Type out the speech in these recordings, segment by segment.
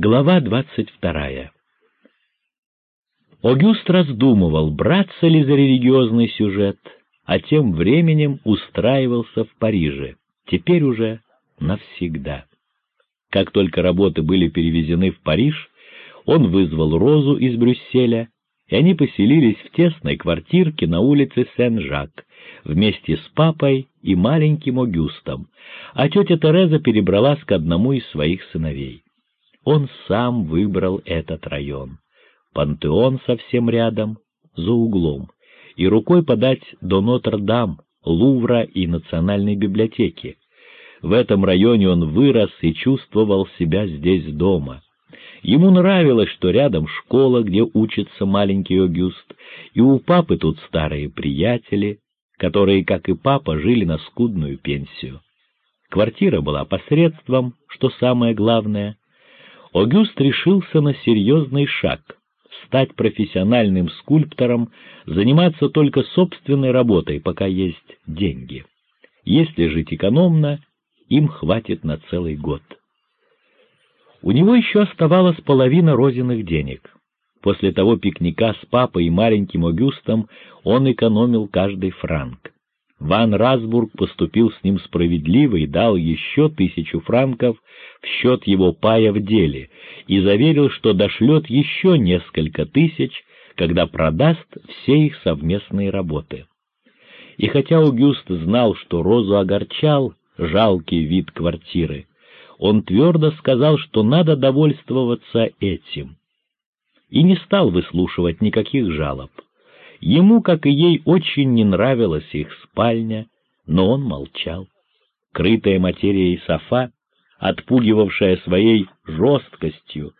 Глава двадцать вторая. Огюст раздумывал, браться ли за религиозный сюжет, а тем временем устраивался в Париже, теперь уже навсегда. Как только работы были перевезены в Париж, он вызвал Розу из Брюсселя, и они поселились в тесной квартирке на улице Сен-Жак вместе с папой и маленьким Огюстом, а тетя Тереза перебралась к одному из своих сыновей. Он сам выбрал этот район. Пантеон совсем рядом, за углом, и рукой подать до Нотр-Дам, Лувра и Национальной библиотеки. В этом районе он вырос и чувствовал себя здесь дома. Ему нравилось, что рядом школа, где учится маленький Огюст, и у папы тут старые приятели, которые, как и папа, жили на скудную пенсию. Квартира была посредством, что самое главное. Огюст решился на серьезный шаг — стать профессиональным скульптором, заниматься только собственной работой, пока есть деньги. Если жить экономно, им хватит на целый год. У него еще оставалась половина розиных денег. После того пикника с папой и маленьким Огюстом он экономил каждый франк. Ван Расбург поступил с ним справедливо и дал еще тысячу франков в счет его пая в деле и заверил, что дошлет еще несколько тысяч, когда продаст все их совместные работы. И хотя Огюст знал, что Розу огорчал жалкий вид квартиры, он твердо сказал, что надо довольствоваться этим, и не стал выслушивать никаких жалоб. Ему, как и ей, очень не нравилась их спальня, но он молчал. Крытая материей софа, отпугивавшая своей жесткостью,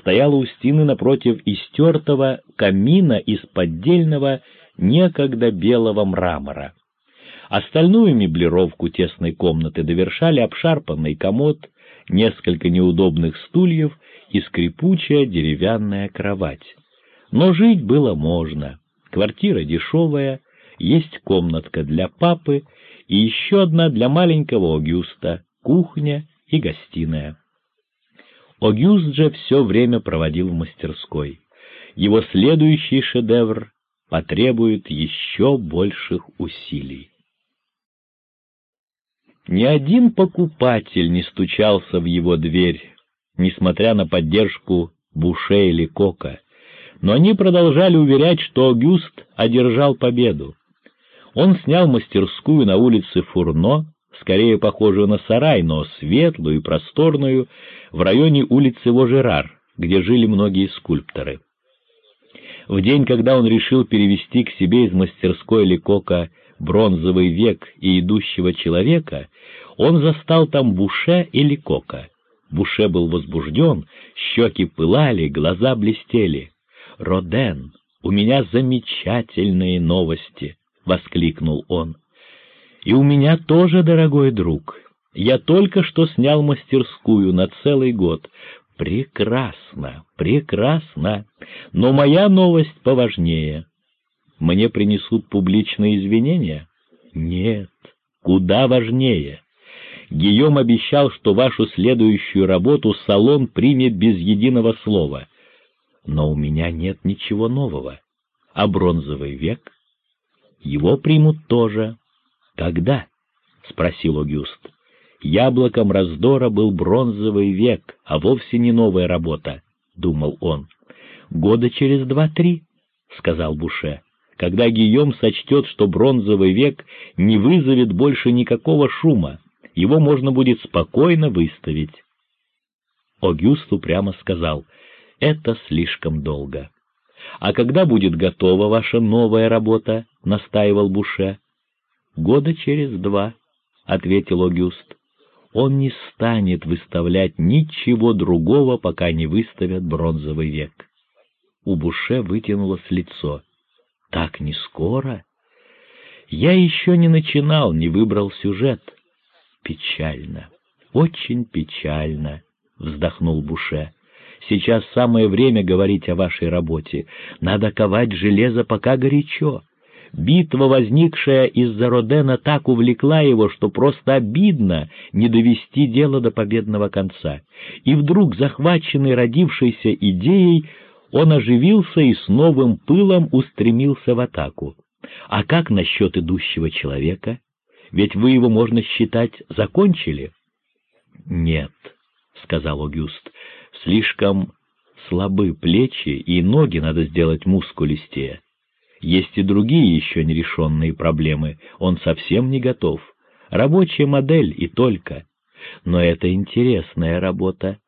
стояла у стены напротив истертого камина из поддельного, некогда белого мрамора. Остальную меблировку тесной комнаты довершали обшарпанный комод, несколько неудобных стульев и скрипучая деревянная кровать. Но жить было можно. Квартира дешевая, есть комнатка для папы и еще одна для маленького Огюста, кухня и гостиная. Огюст же все время проводил в мастерской. Его следующий шедевр потребует еще больших усилий. Ни один покупатель не стучался в его дверь, несмотря на поддержку Буше или Кока, но они продолжали уверять, что Огюст одержал победу. Он снял мастерскую на улице Фурно, скорее похожую на сарай, но светлую и просторную, в районе улицы Вожерар, где жили многие скульпторы. В день, когда он решил перевести к себе из мастерской Лекока бронзовый век и идущего человека, он застал там Буше или Кока. Буше был возбужден, щеки пылали, глаза блестели. «Роден, у меня замечательные новости!» — воскликнул он. «И у меня тоже, дорогой друг. Я только что снял мастерскую на целый год. Прекрасно, прекрасно. Но моя новость поважнее. Мне принесут публичные извинения? Нет, куда важнее. Гийом обещал, что вашу следующую работу салон примет без единого слова. Но у меня нет ничего нового. А бронзовый век? Его примут тоже. Когда? — спросил Огюст. Яблоком раздора был бронзовый век, а вовсе не новая работа, — думал он. Года через два-три, — сказал Буше когда Гийом сочтет, что бронзовый век не вызовет больше никакого шума, его можно будет спокойно выставить. Огюст упрямо сказал, «Это слишком долго». «А когда будет готова ваша новая работа?» — настаивал Буше. «Года через два», — ответил Огюст. «Он не станет выставлять ничего другого, пока не выставят бронзовый век». У Буше вытянулось лицо. Так не скоро? Я еще не начинал, не выбрал сюжет. Печально, очень печально, вздохнул Буше. Сейчас самое время говорить о вашей работе. Надо ковать железо, пока горячо. Битва, возникшая из-за Родена, так увлекла его, что просто обидно не довести дело до победного конца. И вдруг, захваченный родившейся идеей, он оживился и с новым пылом устремился в атаку. А как насчет идущего человека? Ведь вы его, можно считать, закончили? — Нет, — сказал Огюст, — слишком слабы плечи, и ноги надо сделать мускулистее. Есть и другие еще нерешенные проблемы, он совсем не готов. Рабочая модель и только. Но это интересная работа.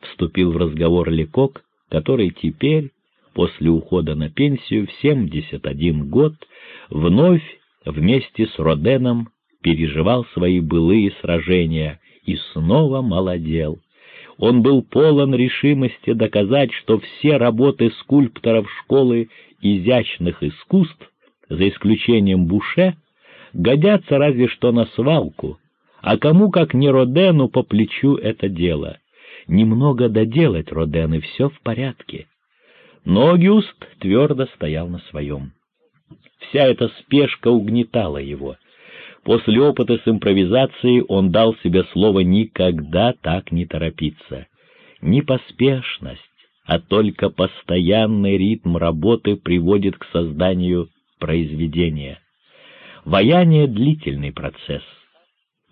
Вступил в разговор Лекок, который теперь, после ухода на пенсию в 71 год, вновь вместе с Роденом переживал свои былые сражения и снова молодел. Он был полон решимости доказать, что все работы скульпторов школы изящных искусств, за исключением Буше, годятся разве что на свалку, а кому, как не Родену, по плечу это дело. Немного доделать Роден, и все в порядке. Но Огюст твердо стоял на своем. Вся эта спешка угнетала его. После опыта с импровизацией он дал себе слово никогда так не торопиться. Ни поспешность, а только постоянный ритм работы приводит к созданию произведения. Ваяние — длительный процесс.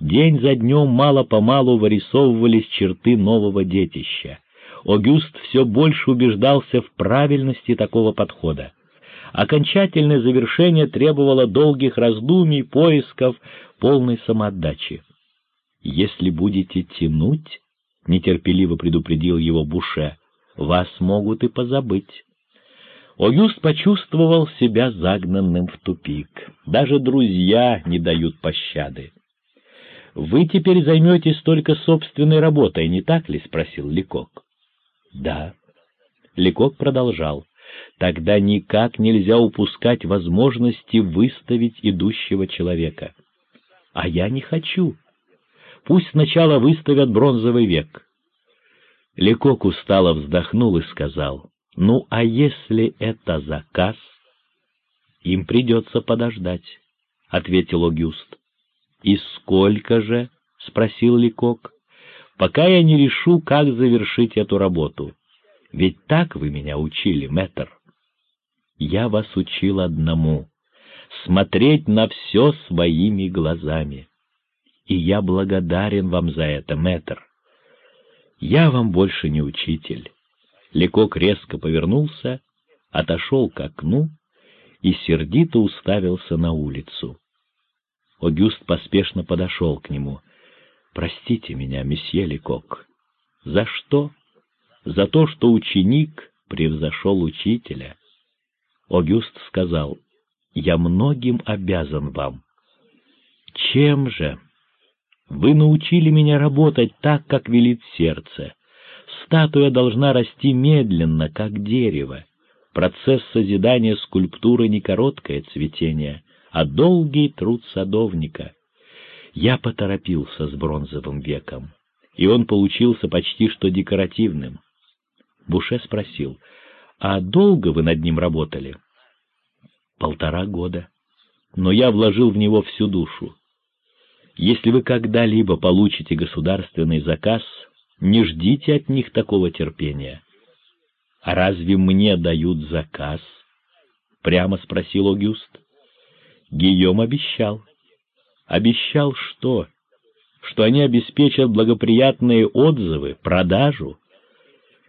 День за днем мало-помалу вырисовывались черты нового детища. Огюст все больше убеждался в правильности такого подхода. Окончательное завершение требовало долгих раздумий, поисков, полной самоотдачи. «Если будете тянуть», — нетерпеливо предупредил его Буше, — «вас могут и позабыть». Огюст почувствовал себя загнанным в тупик. Даже друзья не дают пощады. «Вы теперь займетесь только собственной работой, не так ли?» — спросил Ликок. «Да». Ликок продолжал. Тогда никак нельзя упускать возможности выставить идущего человека. А я не хочу. Пусть сначала выставят бронзовый век. Лекок устало вздохнул и сказал, «Ну, а если это заказ?» «Им придется подождать», — ответил Огюст. «И сколько же?» — спросил Лекок. «Пока я не решу, как завершить эту работу. Ведь так вы меня учили, мэтр. Я вас учил одному — смотреть на все своими глазами. И я благодарен вам за это, мэтр. Я вам больше не учитель. Лекок резко повернулся, отошел к окну и сердито уставился на улицу. Огюст поспешно подошел к нему. «Простите меня, месье Лекок. За что?» За то, что ученик превзошел учителя. Огюст сказал, «Я многим обязан вам». «Чем же?» «Вы научили меня работать так, как велит сердце. Статуя должна расти медленно, как дерево. Процесс созидания скульптуры не короткое цветение, а долгий труд садовника. Я поторопился с бронзовым веком, и он получился почти что декоративным. Буше спросил, «А долго вы над ним работали?» «Полтора года. Но я вложил в него всю душу. Если вы когда-либо получите государственный заказ, не ждите от них такого терпения». «А разве мне дают заказ?» — прямо спросил Огюст. Гийом обещал. Обещал что? Что они обеспечат благоприятные отзывы, продажу?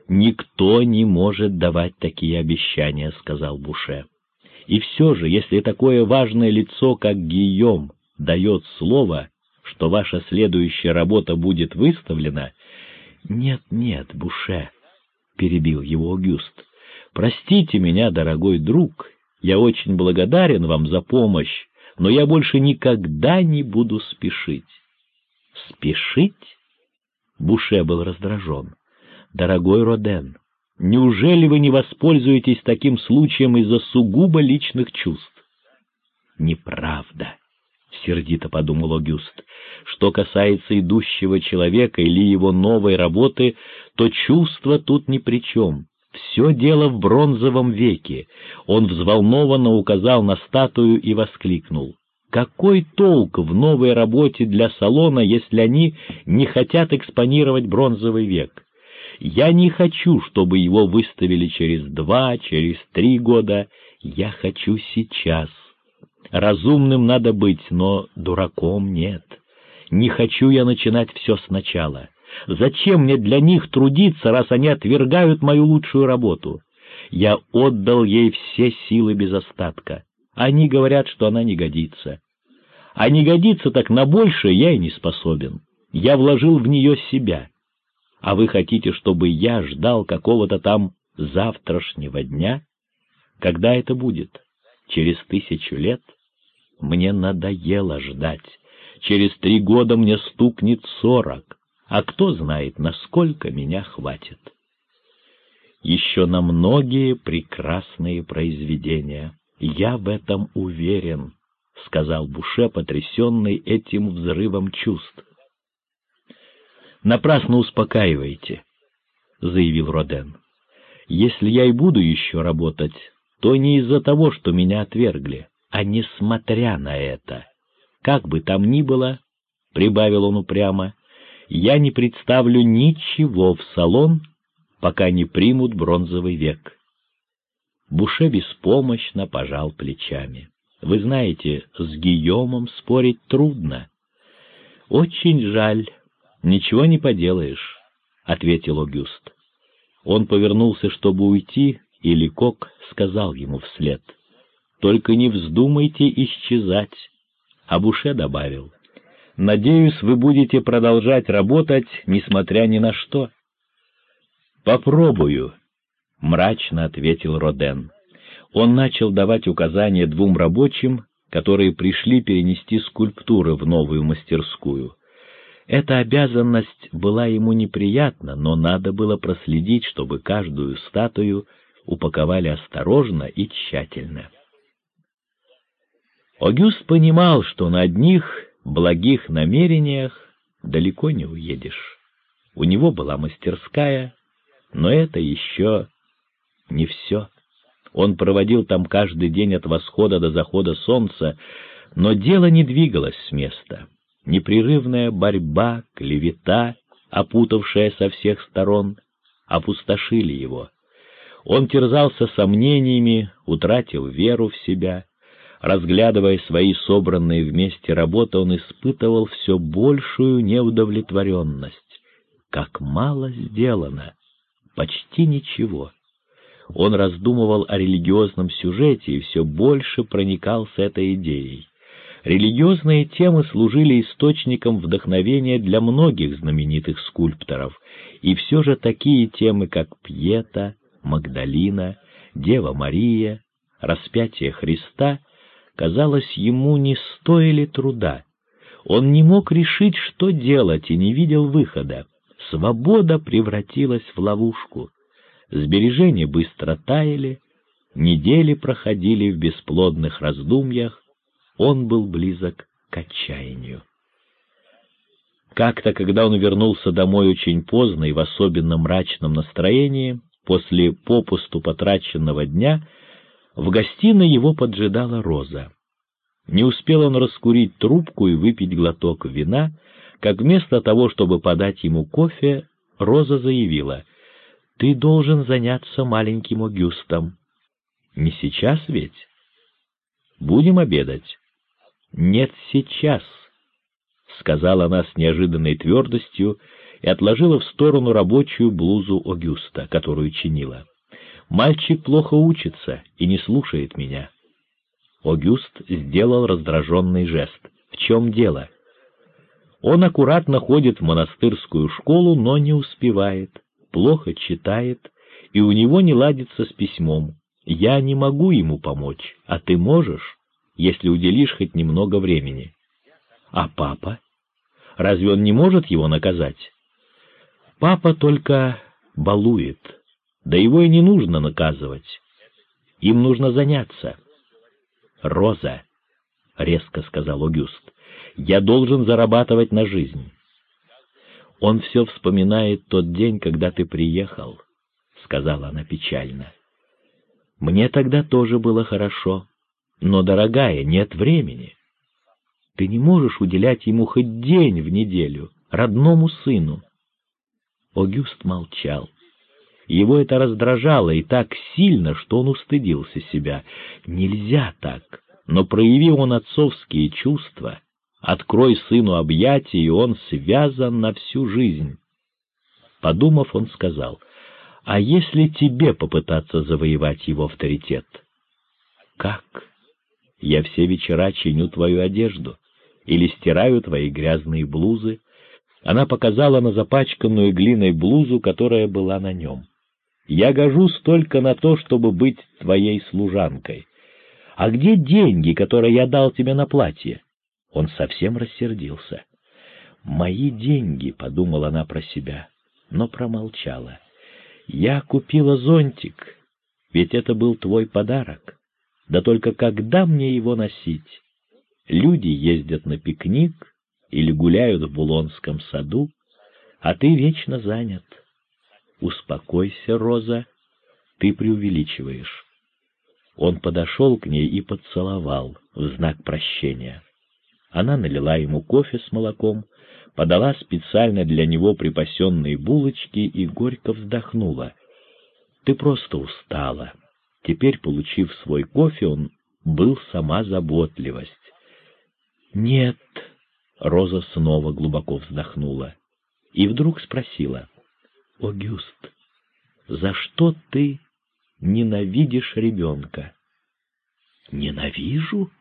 «Никто не может давать такие обещания», — сказал Буше. «И все же, если такое важное лицо, как Гийом, дает слово, что ваша следующая работа будет выставлена...» «Нет, нет, Буше», — перебил его Огюст, — «простите меня, дорогой друг, я очень благодарен вам за помощь, но я больше никогда не буду спешить». «Спешить?» Буше был раздражен. Дорогой Роден, неужели вы не воспользуетесь таким случаем из-за сугубо личных чувств? Неправда, — сердито подумал Огюст. Что касается идущего человека или его новой работы, то чувства тут ни при чем. Все дело в бронзовом веке. Он взволнованно указал на статую и воскликнул. Какой толк в новой работе для салона, если они не хотят экспонировать бронзовый век? Я не хочу, чтобы его выставили через два, через три года. Я хочу сейчас. Разумным надо быть, но дураком нет. Не хочу я начинать все сначала. Зачем мне для них трудиться, раз они отвергают мою лучшую работу? Я отдал ей все силы без остатка. Они говорят, что она не годится. А не годится так на большее я и не способен. Я вложил в нее себя. А вы хотите, чтобы я ждал какого-то там завтрашнего дня? Когда это будет? Через тысячу лет? Мне надоело ждать. Через три года мне стукнет сорок а кто знает, насколько меня хватит. Еще на многие прекрасные произведения. Я в этом уверен, — сказал Буше, потрясенный этим взрывом чувств. «Напрасно успокаивайте», — заявил Роден. «Если я и буду еще работать, то не из-за того, что меня отвергли, а несмотря на это. Как бы там ни было, — прибавил он упрямо, я не представлю ничего в салон, пока не примут бронзовый век. Буше беспомощно пожал плечами. Вы знаете, с Гийомом спорить трудно. Очень жаль, ничего не поделаешь, — ответил Огюст. Он повернулся, чтобы уйти, и Ликок сказал ему вслед. — Только не вздумайте исчезать. А Буше добавил — Надеюсь, вы будете продолжать работать, несмотря ни на что. «Попробую», — мрачно ответил Роден. Он начал давать указания двум рабочим, которые пришли перенести скульптуры в новую мастерскую. Эта обязанность была ему неприятна, но надо было проследить, чтобы каждую статую упаковали осторожно и тщательно. Огюст понимал, что на одних благих намерениях далеко не уедешь. У него была мастерская, но это еще не все. Он проводил там каждый день от восхода до захода солнца, но дело не двигалось с места. Непрерывная борьба, клевета, опутавшая со всех сторон, опустошили его. Он терзался сомнениями, утратил веру в себя, Разглядывая свои собранные вместе работы, он испытывал все большую неудовлетворенность. Как мало сделано! Почти ничего. Он раздумывал о религиозном сюжете и все больше проникался этой идеей. Религиозные темы служили источником вдохновения для многих знаменитых скульпторов, и все же такие темы, как Пьета, Магдалина, Дева Мария, распятие Христа — казалось, ему не стоили труда. Он не мог решить, что делать, и не видел выхода. Свобода превратилась в ловушку. Сбережения быстро таяли, недели проходили в бесплодных раздумьях, он был близок к отчаянию. Как-то, когда он вернулся домой очень поздно и в особенно мрачном настроении, после попусту потраченного дня, в гостиной его поджидала Роза. Не успел он раскурить трубку и выпить глоток вина, как вместо того, чтобы подать ему кофе, Роза заявила, «Ты должен заняться маленьким Огюстом». «Не сейчас ведь?» «Будем обедать?» «Нет, сейчас», — сказала она с неожиданной твердостью и отложила в сторону рабочую блузу Огюста, которую чинила. Мальчик плохо учится и не слушает меня. Огюст сделал раздраженный жест. В чем дело? Он аккуратно ходит в монастырскую школу, но не успевает, плохо читает, и у него не ладится с письмом. Я не могу ему помочь, а ты можешь, если уделишь хоть немного времени. А папа? Разве он не может его наказать? Папа только балует, да его и не нужно наказывать. Им нужно заняться. «Роза», — резко сказал Огюст, — «я должен зарабатывать на жизнь». «Он все вспоминает тот день, когда ты приехал», сказала она печально. «Мне тогда тоже было хорошо, но, дорогая, нет времени. Ты не можешь уделять ему хоть день в неделю, родному сыну». Огюст молчал. Его это раздражало и так сильно, что он устыдился себя. Нельзя так, но прояви он отцовские чувства, открой сыну объятия, и он связан на всю жизнь. Подумав, он сказал, «А если тебе попытаться завоевать его авторитет?» «Как? Я все вечера чиню твою одежду или стираю твои грязные блузы». Она показала на запачканную глиной блузу, которая была на нем. «Я гожусь только на то, чтобы быть твоей служанкой. А где деньги, которые я дал тебе на платье?» Он совсем рассердился. «Мои деньги», — подумала она про себя но промолчала. «Я купила зонтик, ведь это был твой подарок. Да только когда мне его носить? Люди ездят на пикник или гуляют в Булонском саду, а ты вечно занят. Успокойся, Роза, ты преувеличиваешь». Он подошел к ней и поцеловал в знак прощения. Она налила ему кофе с молоком, подала специально для него припасенные булочки и горько вздохнула. «Ты просто устала». Теперь, получив свой кофе, он был сама заботливость. «Нет», — Роза снова глубоко вздохнула и вдруг спросила, «Огюст, за что ты ненавидишь ребенка?» «Ненавижу?»